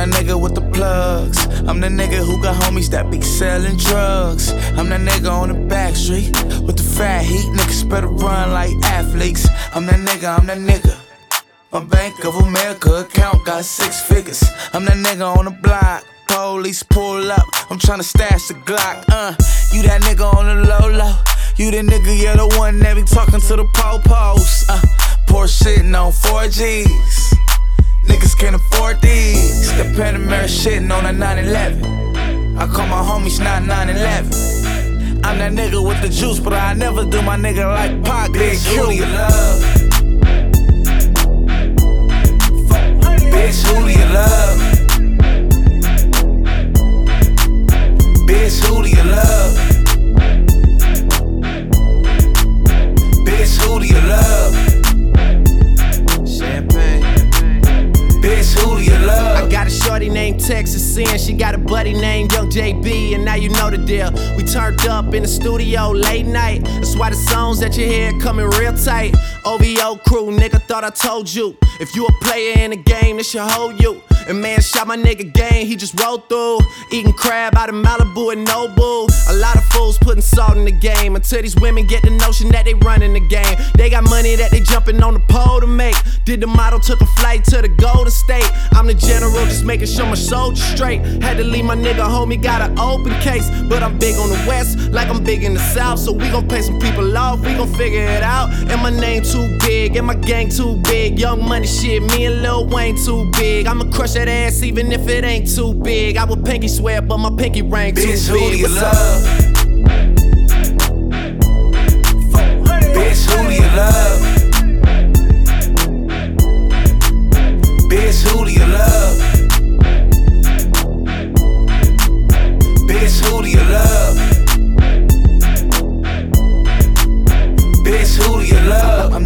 I'm the nigga with the plugs, I'm the nigga who got homies that be selling drugs. I'm that nigga on the back street with the fat heat. Niggas better run like athletes. I'm that nigga, I'm that nigga. My Bank of America account got six figures. I'm that nigga on the block. Police pull up. I'm tryna stash the Glock. Uh, you that nigga on the low low. You the nigga, yeah, the one that be talking to the po-pos. Uh, poor shitting on Forgis. Niggas can't afford these. The Panamera shitting on a 911. I call my homies not 911. I'm that nigga with the juice, but I never do my nigga like Pac. Do you love? Sin. She got a buddy named Young JB, and now you know the deal. We turned up in the studio late night. That's why the songs that you hear coming real tight. OVO crew, nigga, thought I told you. If you a player in the game, this should hold you. And man, shot my nigga game, he just rolled through. Eating crab out of Malibu and Nobu. A lot of fools putting salt in the game. Until these women get the notion that they running the game. They got money that they jumping on the pole to make. Did the model, took a flight to the Golden State. I'm the general, just making sure my soldiers straight. Had to leave my nigga homie, got an open case. But I'm big on the west, like I'm big in the south. So we gon' pay some people off, we gon' figure it out. And my name too big, and my gang too big. Young money shit, me and Lil Wayne too big. I'ma crush that ass even if it ain't too big. I would pinky swear, but my pinky ring too Bitch, big. who do you What's up? love? Bitch, who do you love?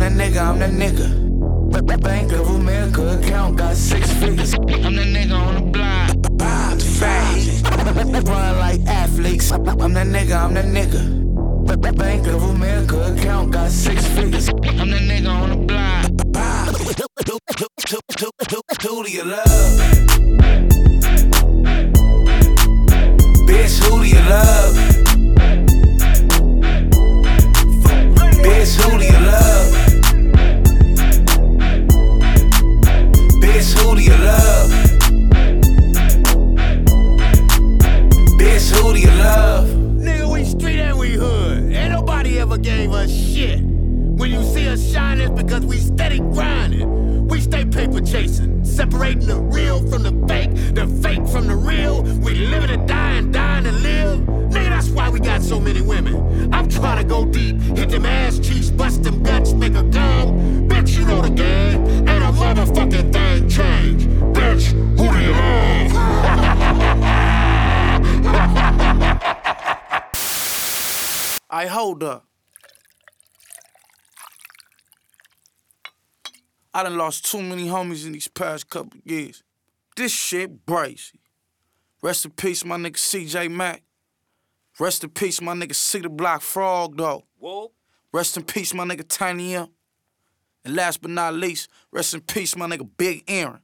That nigga, I'm that nigga. Bank of America account got six figures. I'm that nigga on the block. Fat heat. Run like athletes. I'm that nigga, I'm that nigga. Bank of America account got six shit. When you see us shine, it's because we steady grinding. We stay paper chasing, separating the real from the fake, the fake from the real. We live to die and dying to live. Nigga, that's why we got so many women. I'm trying to go deep, hit them ass cheeks, bust them guts, make her come. Bitch, you know the game. Ain't a motherfucking thing change. Bitch, who do you love? I hold up. I done lost too many homies in these past couple years. This shit brazy. Rest in peace, my nigga CJ Mack. Rest in peace, my nigga C the Block Frog, though. Whoa. Rest in peace, my nigga Tiny M. And last but not least, rest in peace, my nigga Big Aaron.